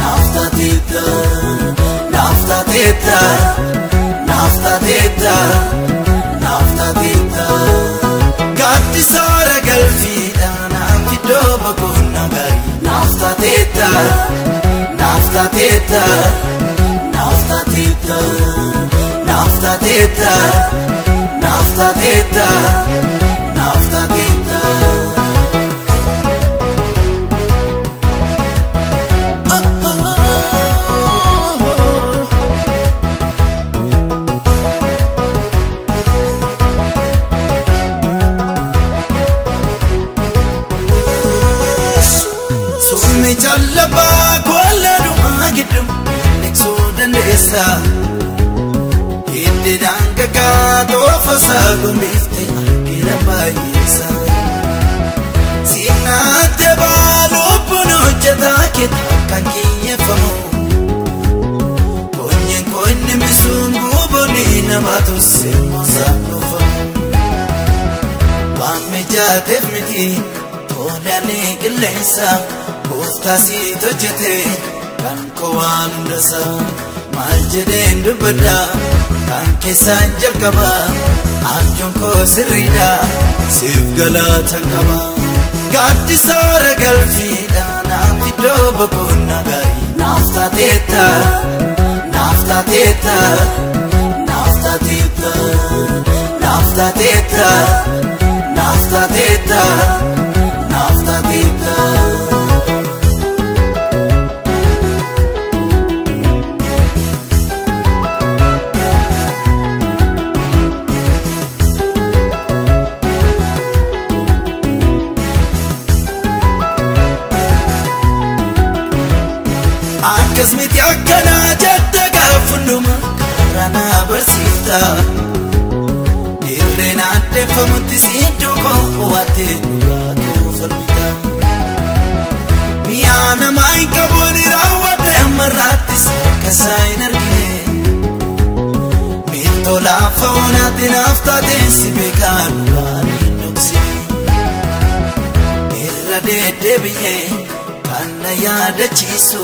Naftatita, naftatita, naftatita, naftatita. Gatti sora galfiidha naaf iddoo bakuuf nagari. Naftatita, naftatita, naftatita, naftatita, naftatita. Sumni jallabaa kolla dhumaa giddu Neksuu dandeessa Hiddi daangagaa toofasaa gombiifte argina baay'eessa Siinaate baalubbuun hojjetaa keetaa kan kiyyeeffamu Koonyeen koonni misuun buuboonni namaa tusse moosaa dhufamu Waan mijaateef miti toolaanii qilleensa gooftaa siit hojjete kan koo waan hundasa maal jedheen dubbadha kan keessaan jalqaba abjuun koo sirriidha siif galaata qaba gaaddisaara galfiidha naaf iddoo boqonnaa gaarii naaf taateetta naaf taateetta naaf taateetta naaf taateetta naaf taateetta naaf taateetta. Akkas miti akkanaa jette gaafunduma karaa na barsiifta. Dirreen addeeffamutti siddoo koo waattee dhugaa koo falmita. Miyaa namaa hin qabuun raawwadde ammarraattis akkasaa hin argine. Miiltoo laafa oonaatti naaf taateen si beekaa dhugaan hin dhoksine. Irra deddeebi'ee kan na yaadachiisu.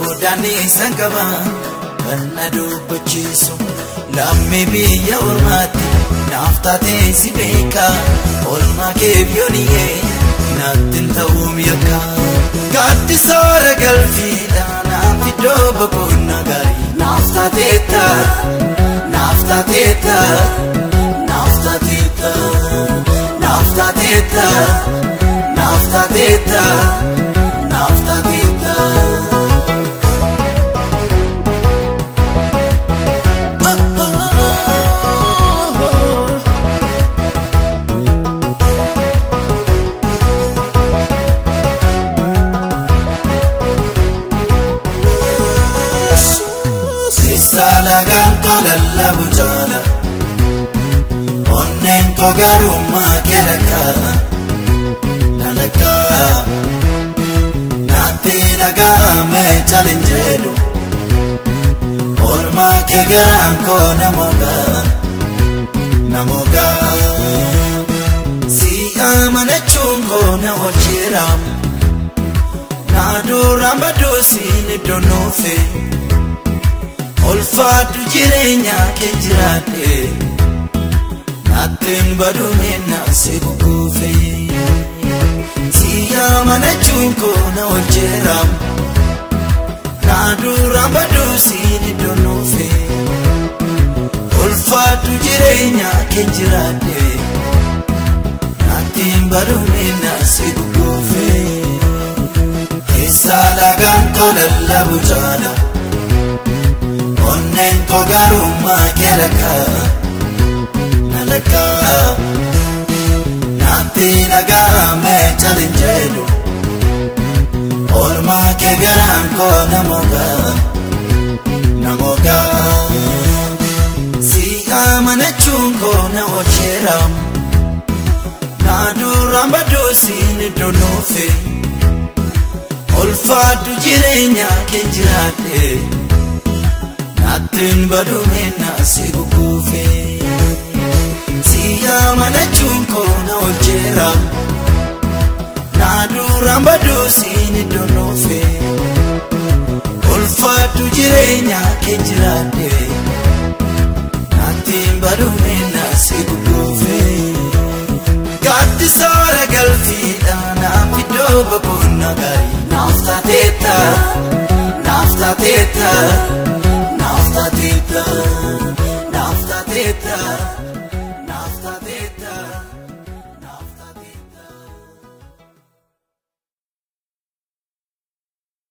Godaanni sangaba kan na dubbachiisu lammii biyya ormaatti naaf taatee si beeka olmaa keef yooniyee naattin ta'uu mirga gaaddisaara galfiidha naaf iddoo boqonnaa gaarii naaf taateetta naaf taateetta naaf taateetta naaf taateetta naaf taateetta naaf Garummaa kelakkaa Dalagaa Naatti dhaga'ame jalin jedhu Olmaa kee garaan koo namogaa Namogaa Si amanachuun koo na hojjiraam Na duraan baduusin iddoo nuufe Olfaadhu jireenya kee jiraadhe Naattiin baduumina si guguufe Si amanachuun koo na hojjiraam Na duraan baduusin iddoo nuufe Olfaadhu jireenya kee jiraadhe Naattiin baduumina si guguufe Keessa lagaan tolallabu jaala Onneen koo garummaa kelakkaa Nalakkaa Naatti dhaga'ame jalin jedhu Olmaa kee garaan koo namogaa Namogaa Si amanachuun koo na hojjiraam Na duraan baduusin iddoo nuufe Olfaadhu jireenya kee jiraadhe Naattiin baduumina si guguufe Siyyaa mana cuunkoo na olcheera. Naaduraan badoosiin iddoo noofe. Kolfaatu jireenya kee jiraadde. Naatiin baduume naasii gugguufe. Gaatti soora galfiidha naaf iddoo boqonnaa gaarii. Naaf taateetta. Naaf taateetta.